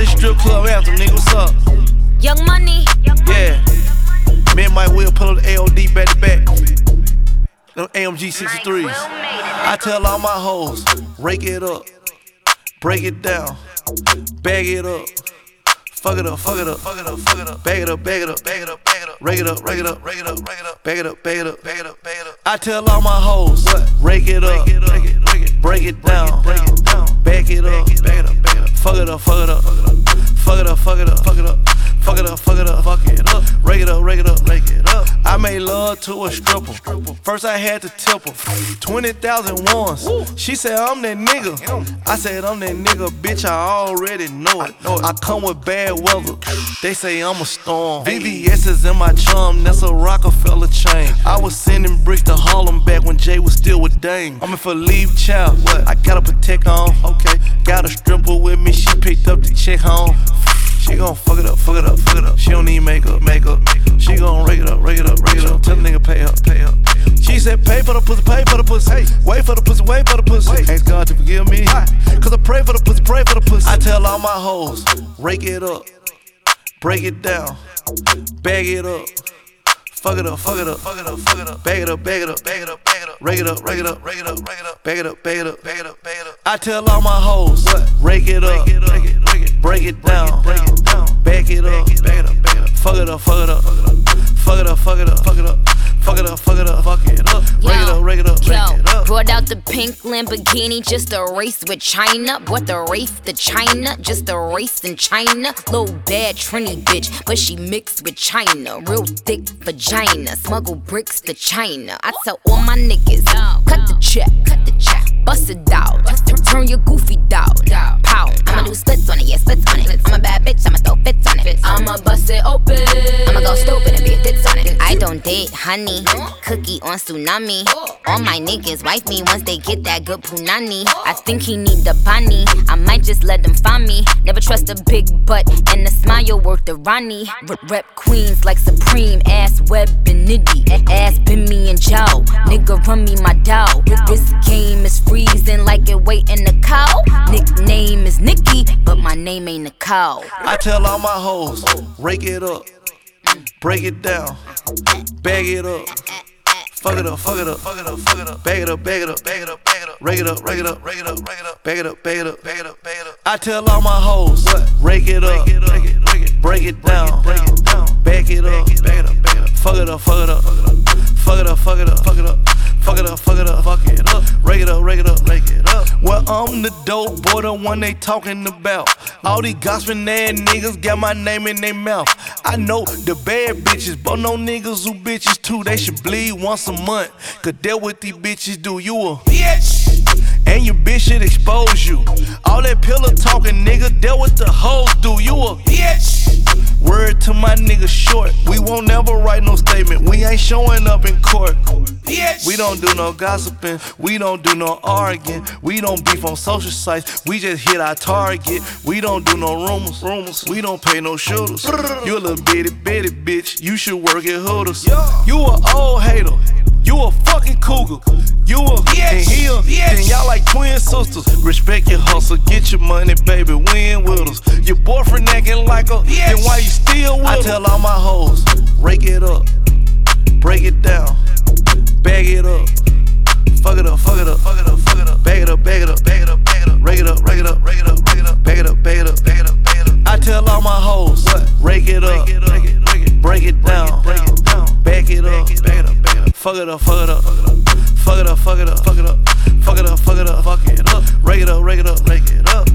this strip club anthem, nigga, what's up? Young Money. Yeah. Me and Mike Will pull up the AOD back to back. Them AMG 63s. I tell all my hoes, rake it up, break it down, bag it up. Fuck it up, fuck it up, fuck it up, fuck it up, bag it up, bag it up, bag it up, bag it up, rake it up, rake it up, rake it up, rake it up, bag it up, bag it up, bag it up, bag it up. I tell all my hoes, rake it up, break it down, break it down, bag it up, bag it up, bag it up, fuck it up, fuck it up, fuck it up, fuck it up, fuck it up, fuck it up, fuck it up, fuck it up, rake it up, rake it up, rake it up. I made love to a stripper. First I had to tip her. 20,000 ones. She said, I'm that nigga. I said, I'm that nigga, bitch, I already know it. I come with bad weather. They say I'm a storm. VVS is in my chum, that's a Rockefeller chain. I was sending bricks to Harlem back when Jay was still with Dame. I'm in for leave child. I got a protect on. Okay. The pussy, pay for the pussy. Hey, wait for the pussy, wait for the pussy. Ask God to forgive me. Cause I pray for the pussy, pray for the pussy. I tell all my hoes, rake it up, break it down, bag it up. Fuck it up, fuck it up, fuck it up, fuck it up. Bag it up, bag it up, bag it up, bag it up. Rake it up, rake it up, rake it up, rake it up. Bag it up, bag it up, bag it up, bag it up. I tell all my hoes, rake it up, break it down, break it down, bag it up, bag it up, Lamborghini just a race with China. What the race to China, just a race in China. Little bad Trini bitch, but she mixed with China. Real thick vagina, smuggle bricks to China. I tell all my niggas, cut the check, cut the check, bust it out, turn your goofy dog, pow. I'ma do splits on it, yeah, splits on it. I'm a bad bitch, I'ma throw fits on it. I'ma bust it open, I'ma go stupid and be a tits on it. I don't date honey, cookie on tsunami. All my niggas wife me once they get that good punani. I think he need the bunny, I might just let them find me. Never trust a big butt and a smile worth the Ronnie. Rep queens like Supreme, ass web and nitty. Ass been me and Joe, nigga run me my dough. This game is freezing like it waiting the cow. Nickname is Nikki, but my name ain't Nicole. I tell all my hoes, rake it up, break it down, bag it up. Fuck it up, fuck it up, fuck it up, fuck it up. Bag it up, bag it up, bag it up, bag it up. Rake it up, rake it up, rake it up, rake it up. Bag it up, bag it up, bag it up, bag it up. I tell all my hoes, rake it up, break it down, bag it up, bag it up, fuck it up, fuck it up, fuck it up, fuck it up, fuck it up. Fuck it up, fuck it up, fuck it up. Rake it up, rake it up, rake it up. Well, I'm the dope boy, the one they talking about. All these gossiping ass niggas got my name in their mouth. I know the bad bitches, but no niggas who bitches too. They should bleed once a month. Cause that what these bitches do. You a bitch. And your bitch should expose you. All that pillow talking, nigga, that what the hoes do. You a bitch. Word to my nigga short. We won't never write no statement. We ain't showing up in court. We don't do no gossiping. We don't do no arguing. We don't beef on social sites. We just hit our target. We don't do no rumors. Rumors. We don't pay no shooters. You a little bitty bitty bitch. You should work at Hooters. You a old hater. You a fucking cougar. You a yes, and he a then y'all like twin sisters. Respect your hustle, get your money, baby. Win with us. Your boyfriend acting like a yes. then why you still with I tell all my hoes, rake it up, break it down, Fuck it up, fuck it up. Fuck it up, fuck it up, fuck it up. Fuck it up, fuck it up, fuck it up. Rake it up, rake it up, rake it up.